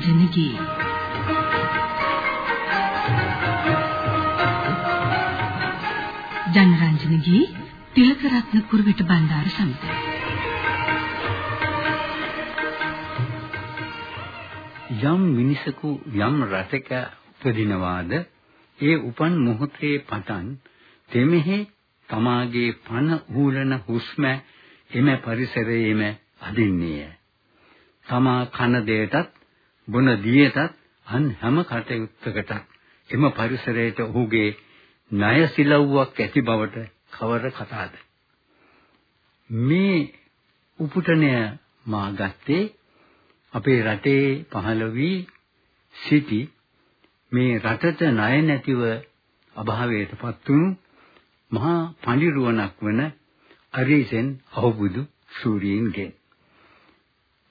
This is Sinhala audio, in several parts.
ජනරංජනගේ ජනරංජනගේ තිලකරත්න කුරුවිට බණ්ඩාර සමඟ යම් මිනිසකු යම් රටක උපදිනවාද ඒ උපන් මොහොතේ පටන් තෙමෙහි තමාගේ පන ඌලන හුස්ම එම පරිසරයේම අදින්නේය. තමා කන දෙයටත් බොන දියටත් අන් හැම කටයුත්තකට එම පරිසරයට ඔහුගේ ණය සිලව්වක් ඇති බවට කවර කතාද? මේ උපුටණය මා ගත්තේ අපේ රටේ පහළ වී සිටි මේ රටට ණය නැතිව අභාවයටපත් වුණු මහා පඬිරුවණක් වන අරිසෙන් අහුබුදු සූරීන්ගේ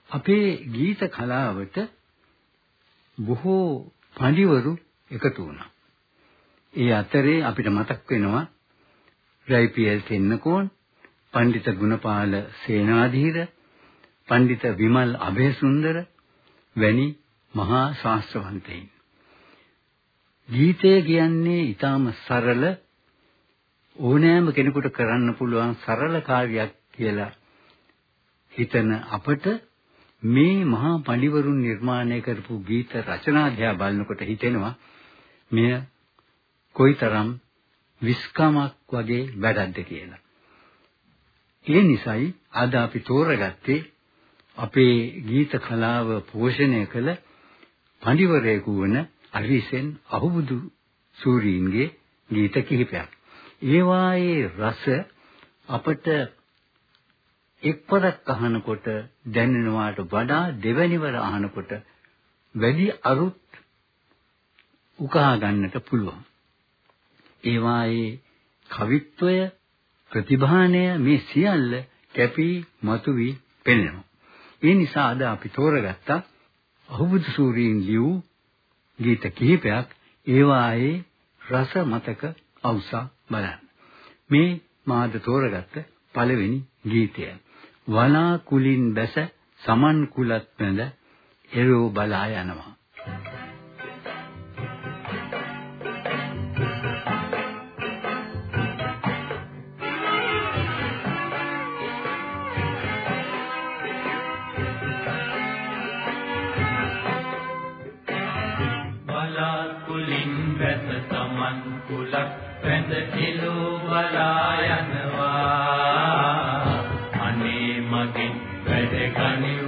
අපේ ගීත කලාවට බොහෝ පඬිවරු එකතු වුණා. ඒ අතරේ අපිට මතක් වෙනවා රයිපීඑල් තෙන්නකෝන්, පඬිත ගුණපාල සේනාධීර, පඬිත විමල් අබේසුන්දර වැනි මහා ශාස්ත්‍රවන්තයින්. ගීතය කියන්නේ ඊටාම සරල ඕනෑම කෙනෙකුට කරන්න පුළුවන් සරල කාර්යයක් කියලා හිතන අපට මේ මහා පඬිවරුන් නිර්මාණය කරපු ගීත රචනා දිහා බලනකොට හිතෙනවා මෙය කොයිතරම් විස්කමක් වගේ වැඩක්ද කියලා. ඒ නිසායි අද අපි තෝරගත්තේ අපේ ගීත කලාව පෝෂණය කළ පඬිවරයෙකු වන අරිසෙන් අහුබුදු සූරීන්ගේ ගීත කිහිපයක්. ඒවායේ රස අපට එක්වරක් අහනකොට දැනෙනවාට වඩා දෙවැනිවර අහනකොට වැඩි අරුත් උකහා ගන්නට පුළුවන්. ඒවායේ කවිත්වය ප්‍රතිභානය මේ සියල්ල කැපී මතුවී පෙනෙනවා. ඒ නිසා අද අපි තෝරගත්තා අහුබුදු සූරීන් ලියූ ගීත කිහිපයක් ඒවායේ රස මතක අවුසා බලන්න. මේ මාද තෝරගත්ත පළවෙනි ගීතය. වනා කුලින් බැස සමන් කුලත් වැඳ එරෝ බලා යනවා. වැඳ එළෝ බලා යනවා. Hare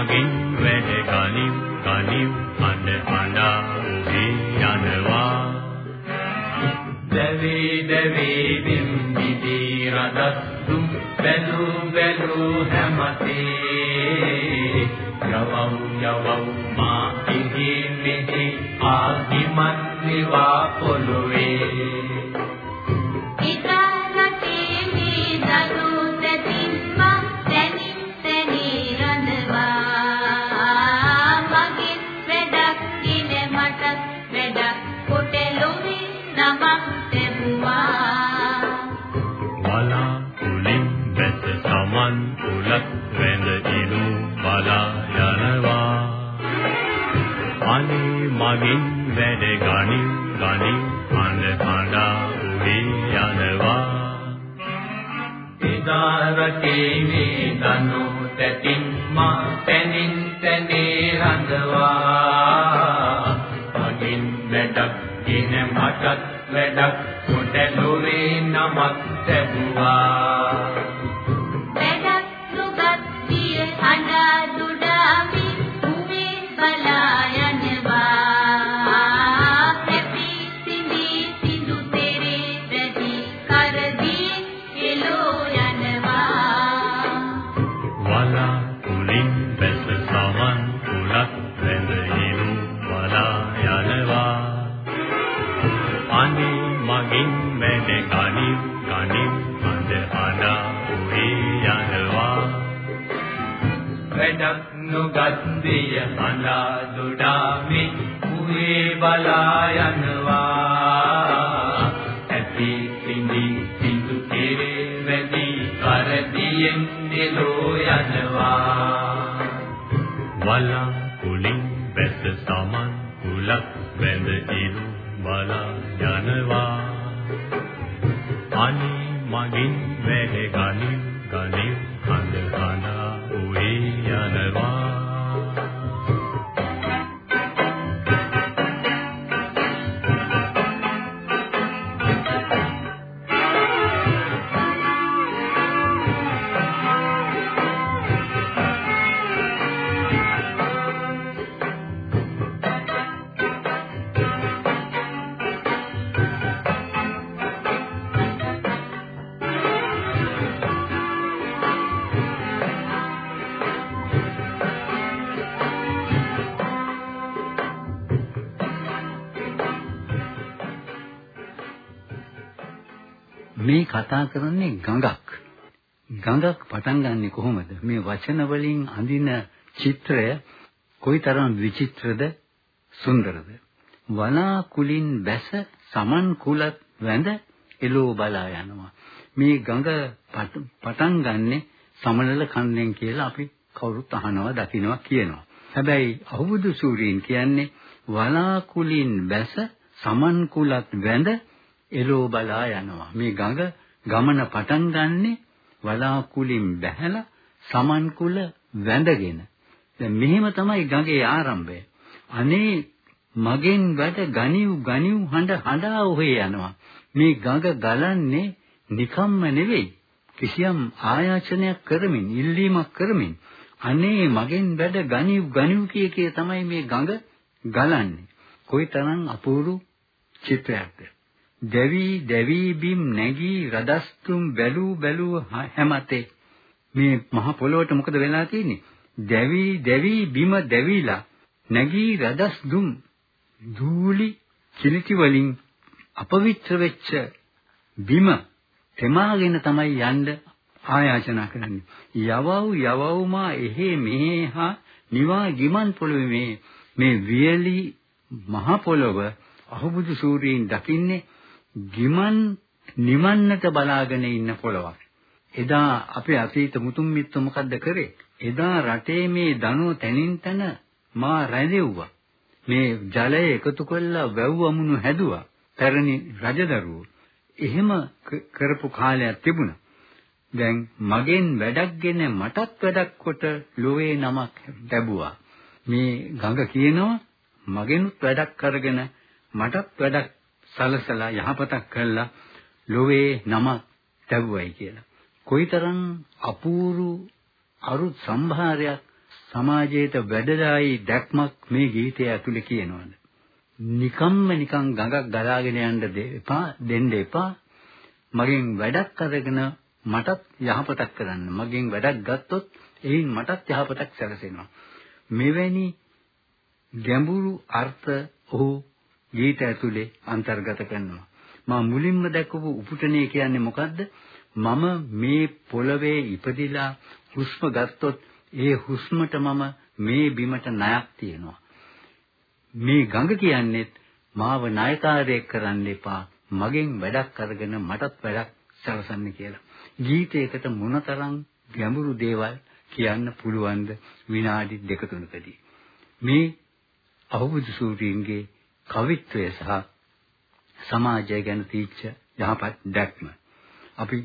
මගින් වැඩ කලින් කලින් අඬ අඬා උදේ යනවා. දැවේ දැවේ බිම්බිදි රදස්සු බැලු බැලු හැමතේ. යවම් යවම් මා ඉහි මෙහි ආදිමත් නිවා පොළොවේ. මන් තුලක් වැඳ ඉලු බලා යනවා. අනේ මගෙන් වැඩ ගනි ගනි අඳ කඩා උවේ යනවා. ඉදාරකේ මේ දනු තැතින් මා තැනින් තැනේ රඳවා. මගෙන් වැඩක් ගෙන මටත් වැඩක් කොටලෝ අනේ මගින් වැඩ ගනින් ගනින් හඳ හඳා උේ යනවා. මේ කතා කරන්නේ ගඟක්. ගඟක් පටන් ගන්නෙ කොහොමද? මේ වචන වලින් අඳින චිත්‍රය කොයිතරම් විචිත්‍රද සුන්දරද? වනාකුලින් බැස සමන් කුලත් වැඳ එළෝ බලා යනවා. මේ ගඟ පටන් ගන්නෙ සමනල කන්දෙන් කියලා අපි කවුරුත් අහනවා දකිනවා කියනවා. හැබැයි අහුබුදු සූරීන් කියන්නේ වලාකුලින් බැස සමන් කුලත් වැඳ එළෝ බලා යනවා. මේ ගඟ ගමන පටන් ගන්නෙ වලාකුලින් බැහැලා සමන් කුල වැඳගෙන. දැන් මෙහෙම තමයි ගඟේ ආරම්භය. අනේ මගෙන් වැඩ ගනිව් ගනිව් හඬ හඬා ඔහේ යනවා. මේ ගඟ ගලන්නේ නිකම්ම නෙවෙයි. කිසියම් ආයාචනයක් කරමින්, ඉල්ලීමක් කරමින් අනේ මගෙන් වැඩ ගනිව් ගනිව් කිය කිය තමයි මේ ගඟ ගලන්නේ. කොයිතරම් අපූර්ව චිත්‍රයක්ද. දැවි දැවි බිම් නැගී රදස්තුම් බැලූ බැලූ හැමතේ මේ මහ පොළොවට මොකද වෙලා තියෙන්නේ? දැවි දැවි බිම දැවිලා නැගී රදස් දුම් දූලි කිලිටි වලින් අපවිත්‍ර වෙච්ච බිම තෙමාගෙන තමයි යන්න ආයාචනා කරන්නේ. යවව් යවව්මා එහෙ මෙහෙහා නිවා ගිමන් පොළොවේ මේ මේ වියලි මහ පොළොව අහුබුදු සූරීන් දකින්නේ ගිමන් නිමන්නට බලාගෙන ඉන්න පොළවක්. එදා අපේ අතීත මුතුන් මිත්තු මොකද්ද කරේ? එදා රටේ මේ දනෝ තනින් තන මා රැඳෙව්වා. මේ ජලය එකතු කරලා වැව් අමුණු හැදුවා. පැරණි රජදරුවෝ. එහෙම කරපු කාලයක් තිබුණා. දැන් මගෙන් වැඩක්ගෙන මටත් වැඩක් කොට ලෝවේ නමක් ලැබුවා. මේ ගඟ කියනවා මගෙනුත් වැඩක් කරගෙන මටත් වැඩක් සලසලා යහපතක් කළා ලෝවේ නමක් ලැබුවයි කියලා. කොයිතරම් අපූර්ව අරුත් සම්භාරයක් සමාජයට වැඩදායි දැක්මක් මේ ගීතය ඇතුලේ කියනවාද? නිකම්ම නිකං ගඟක් ගලාගෙන යන්න දෙපා දෙන්න එපා. මගෙන් වැඩක් අරගෙන මටත් යහපතක් කරන්න. මගෙන් වැඩක් ගත්තොත් එයින් මටත් යහපතක් සැලසෙනවා. මෙවැනි ගැඹුරු අර්ථ ඔහු ගීත ඇතුලේ අන්තර්ගත කරනවා. මා මුලින්ම දැකපු උපුටනේ කියන්නේ මොකද්ද? මම මේ පොළවේ ඉපදිලා හුස්ම ගත්තොත් ඒ හුස්මට මම මේ බිමට ණයක් තියෙනවා. මේ ගඟ කියන්නේ මාව ණයකාරයෙක් කරන්න එපා. මගෙන් වැඩක් අරගෙන මටත් වැඩක් සැලසන්න කියලා. ගීතයකට මොනතරම් ගැඹුරු දේවල් කියන්න පුළුවන්ද විනාඩි දෙක තුනකදී. මේ අහුබුදු සූරීන්ගේ කවිත්වය සහ සමාජය ගැන තීච්ඡ යහපත් දැක්ම. අපි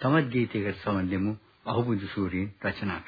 තවත් ගීතයකට සමන් දෙමු අහුබුදු සූරීන් රචනා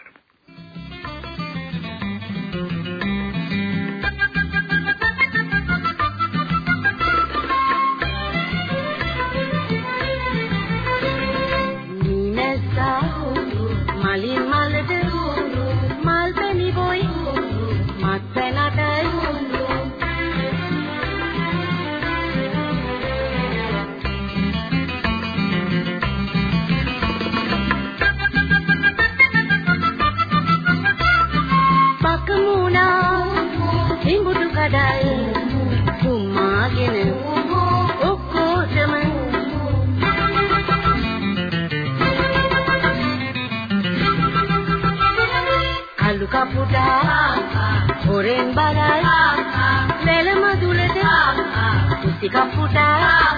කරමු. Kasi kaputa පොර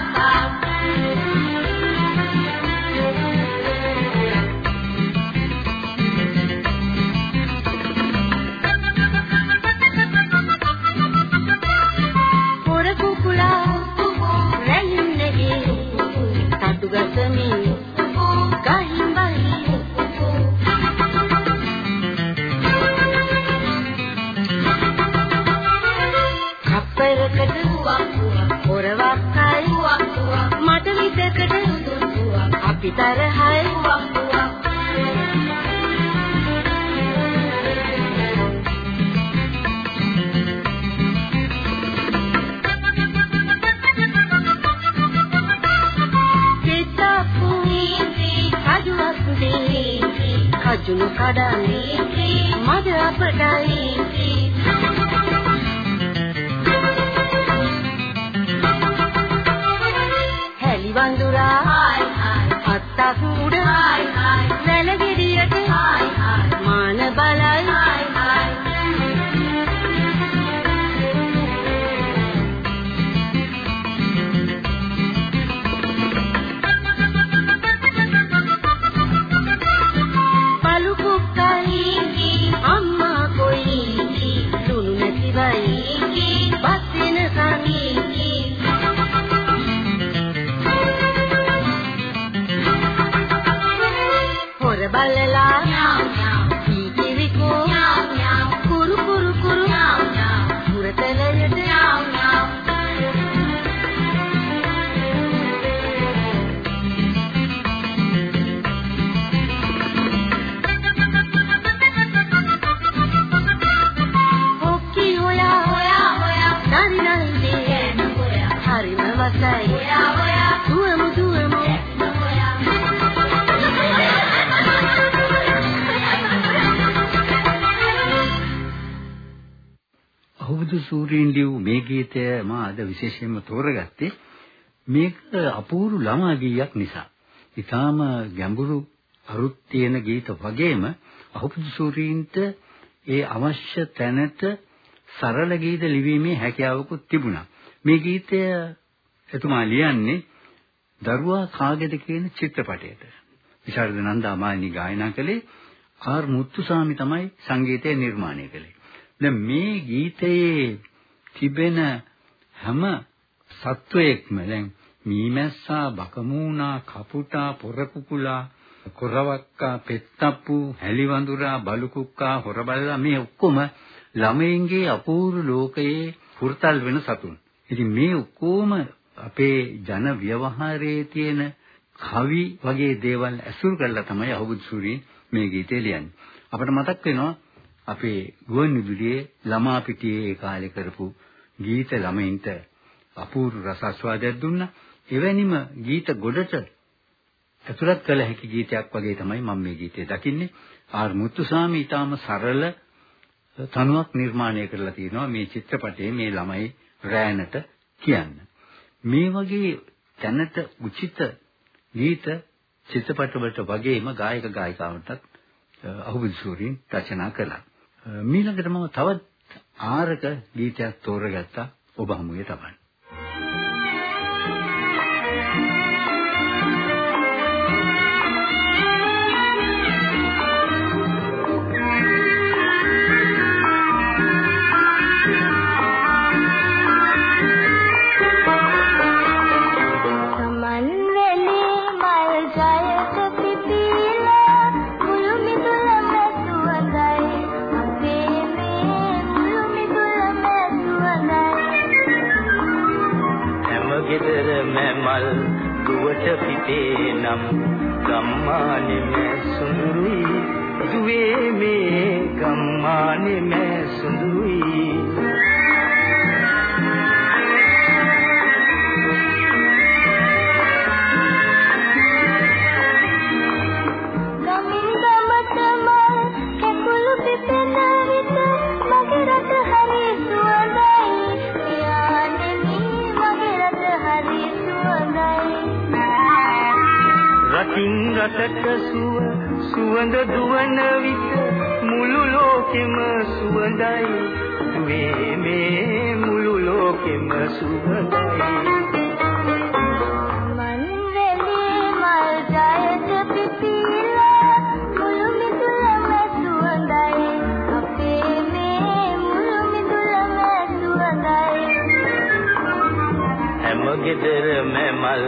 හැලි වඳුරා අත්තක් උඩ සැලගෙඩියට සූරීන් ලියූ මේ ගීතය මා අද විශේෂයෙන්ම තෝරගත්තේ මේක අපූර්ව ළමා ගීයක් නිසා. ඊටාම ගැඹුරු අරුත් තියෙන ගීත වගේම අහුබුදු සූරීන්ට ඒ අවශ්‍ය තැනට සරල ගීත ලිවීමේ හැකියාවකුත් තිබුණා. මේ ගීතය එතුමා ලියන්නේ දරුවා කාගේද කියන චිත්‍රපටයට. විශාරද නන්දා මාලිනී ගායනා කළේ ආර් මුත්තුසාමි තමයි සංගීතය නිර්මාණය කළේ. දැන් මේ ගීතයේ තිබෙන හැම සත්වයක්ම දැන් මීමැස්සා බකමූණා කපුටා පොරකුකුලා කොරවක්කා පෙත්තප්පු හැලිවඳුරා බලුකුක්කා හොරබල්ලා මේ ඔක්කොම ළමයින්ගේ අපූර්ව ලෝකයේ හුරතල් වෙන සතුන්. ඉතින් මේ ඔක්කොම අපේ ජන ව්‍යවහාරයේ තියෙන කවි වගේ දේවල් ඇසුරු කරලා තමයි අහුබුදු සූරීන් මේ ගීතය ලියන්නේ. අපිට මතක් වෙනවා අපේ ගුවන් විදුලියේ ළමා පිටියේ ඒ කාලේ කරපු ගීත ළමයින්ට අපූර්ව රසාස්වාදයක් දුන්නා. එවැනිම ගීත ගොඩට ඇතුළත් කළ හැකි ගීතයක් වගේ තමයි මම මේ ගීතය දකින්නේ. ආර් මුත්තුසාමි ඊටාම සරල තනුවක් නිර්මාණය කරලා තියෙනවා මේ චිත්‍රපටයේ මේ ළමයි රෑනට කියන්න. මේ වගේ තැනට උචිත ගීත චිත්‍රපටවලට වගේම ගායක ගායිකාවන්ටත් අහුබුදු සූරීන් රචනා කළා. මීළඟට මම තවත් ආරක ගීතයක් තෝරගත්තා ඔබ හමුවේ තබන්න. රටක සුව සුවඳ දුවන විට මුළු ලෝකෙම සුවඳයි. වේ මේ මුළු ලෝකෙම සුවඳයි. ගෙදර මැමල්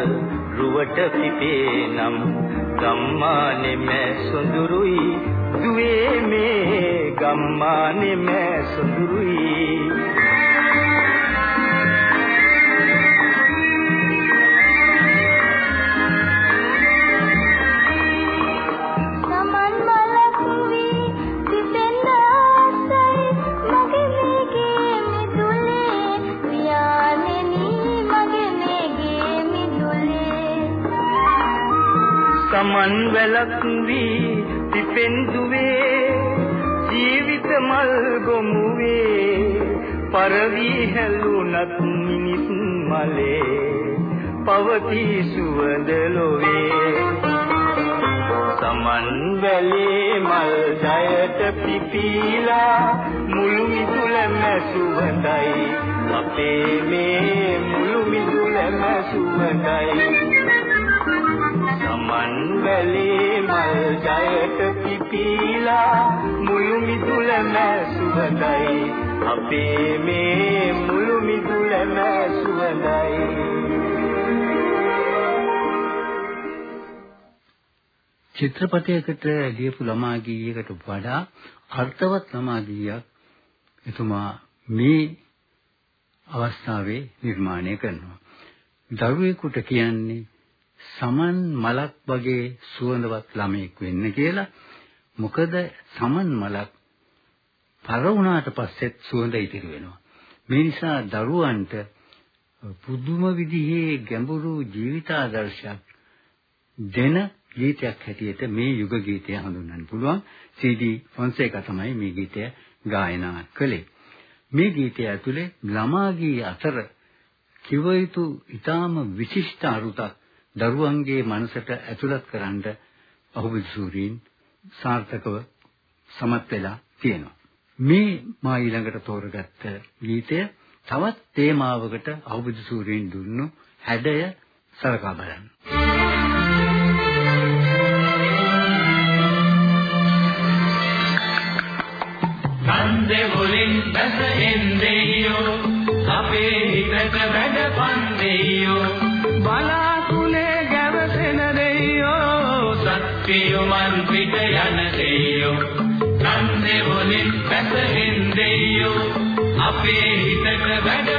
රුවට පිපේ නම් ගම්මානේ මෑ සොඳුරුයි. දුවේ මේ ගම්මානේ මෑ සොඳුරුයි. සමන් වැලක් වී පිපෙන් දුවේ ජීවිත මල් ගොමුවේ. පරවි හැලුණත් මිනිස් මලේ පවති සුවඳ ලොවේ. සමන් වැලේ මල් ජයට පිපිලා මුළු මිදුලම සුවඳයි. අපේ මේ මුළු මිදුලම සුවඳයි. සමන් වැලේ මල් ජයට පිපිලා මුළු මිදුලම සුවඳයි අපේ මේ මුළු මිදුලම සුවඳයි චිත්‍රපටයකට ලියපු ළමා ගීයකට වඩා අර්ථවත් ළමා ගීයක් එතුමා මේ අවස්ථාවේ නිර්මාණය කරනවා. දරුවෙකුට කියන්නේ සමන් මලක් වගේ සුවඳවත් ළමෙක් වෙන්න කියලා. මොකද සමන් මලක් පර වුණාට පස්සෙත් සුවඳ ඉතිරි වෙනවා. මේ නිසා දරුවන්ට පුදුම විදිහේ ගැඹුරු ජීවිතාදර්ශයක් දෙන ගීතයක් හැටියට මේ යුග ගීතය හඳුන්වන්න පුළුවන්. සීඩී ෆොන්සේකා තමයි මේ ගීතය ගායනා කළේ. මේ ගීතය ඇතුලේ ළමා ගී අතර කිව යුතු ඊටාම විශිෂ්ට අරුතක් දරුවන්ගේ මනසට ඇතුළත් කරන්න අහුබුදු සූරීන් සාර්ථකව සමත් වෙලා තියෙනවා. මේ මා ඊළඟට තෝරගත්ත ගීතය තවත් තේමාවකට අහුබුදු සූරීන් දුන්නු හැඩය සලකා බලන්න. කන්දේ වලින් බැස එන්දෙයෝ අපේ හිතට වැඩ පන්දෙයෝ හිතට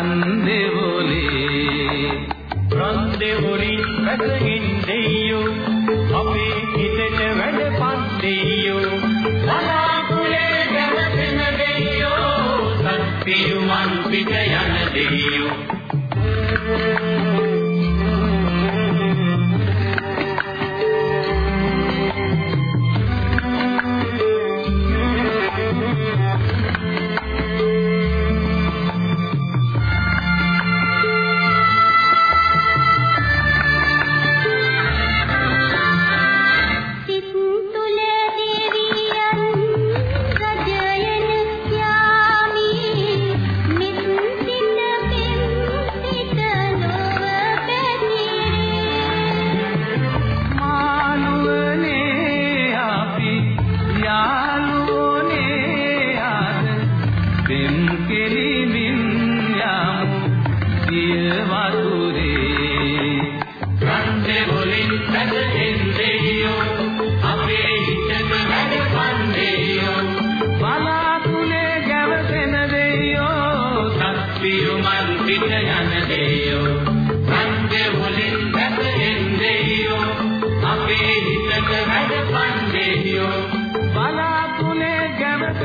රන්දෙවොලේ රන්දෙවුලින් වැසගින් දෙයියෝ අපේ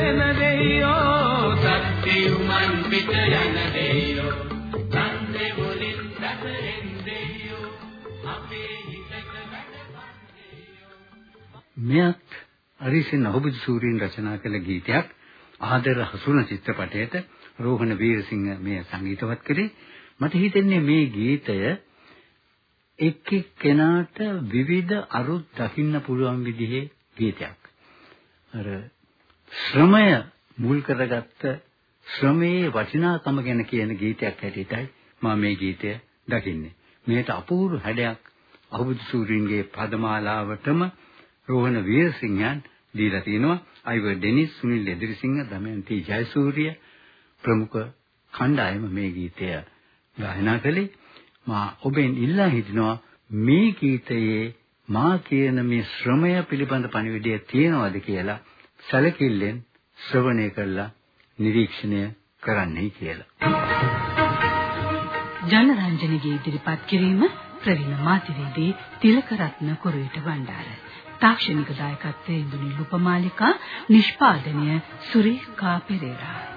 ගැවසෙන දෙයියෝ සත්‍යුමන් පිට යන දෙයෝ. රන්දේ වලින් දැසෙන් දෙයෝ අපේ හිතට වැඩපන් දෙයෝ. මෙයත් අරිසින් අහුබුදු සූරීන් රචනා කළ ගීතයක් ආදර හසුන චිත්‍රපටයට රෝහණ වීරසිංහ මේ සංගීතවත් කළේ. මට හිතෙන්නේ මේ ගීතය එක් එක් කෙනාට විවිධ අරුත් දකින්න පුළුවන් විදිහේ ගීතයක්. අර ශ්‍රමය මුල් කරගත්ත ශ්‍රමයේ වටිනාකම ගැන කියන ගීතයක් හැටියටයි මම මේ ගීතය දකින්නේ. මේකට අපූර්ව හැඩයක් අහුබුදු සූරීන්ගේ පදමාලාවටම රෝහණ වීරසිංහයන් දීලා තිනවා. අයිවර් ඩෙනිස් සුනිල් එදිරිසිංහ දමයන්ති ජයසූරිය ප්‍රමුඛ කණ්ඩායම මේ ගීතය ගායනා කළේ. මා ඔබෙන් ඉල්ලා හිටිනවා මේ ගීතයේ මා කියන මේ ශ්‍රමය පිළිබඳ පණිවිඩය තියෙනවද කියලා සැලකිල්ලෙන් ශ්‍රවණය කරලා නිරීක්ෂණය කරන්නයි කියලා. ජනරංජනගේ ඉදිරිපත් කිරීම ප්‍රවීණ මාධ්‍යවේදී තිලකරත්න කුරුවිට බණ්ඩාර. තාක්ෂණික දායකත්වයේ ඉන්දුනි ලුපමාලිකා නිෂ්පාදනය සුරේඛා පෙරේරා